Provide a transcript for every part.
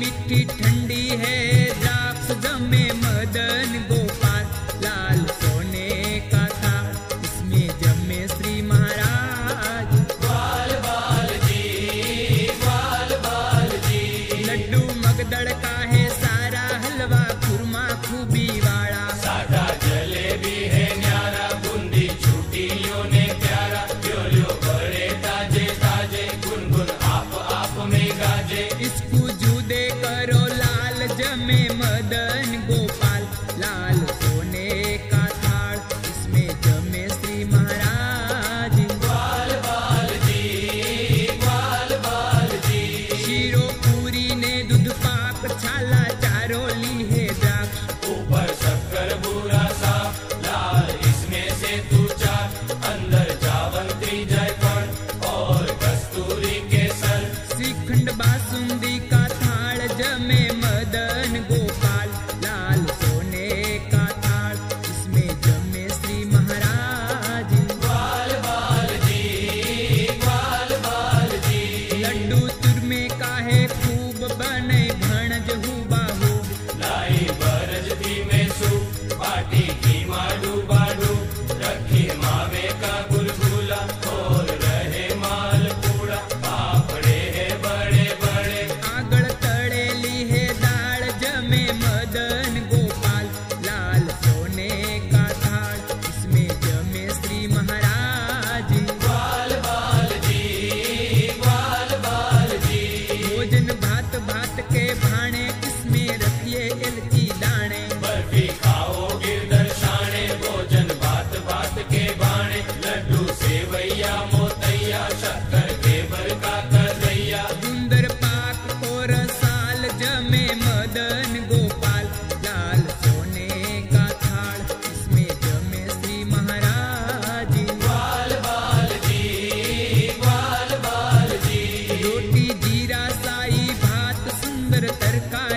मिट्टी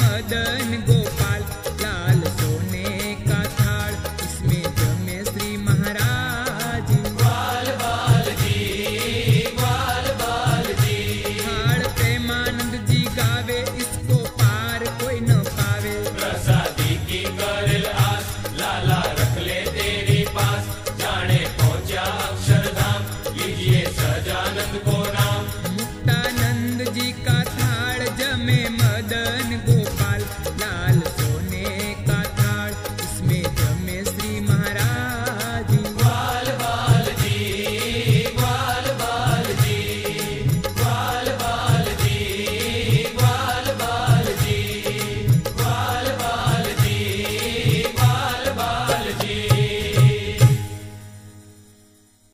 मदन गो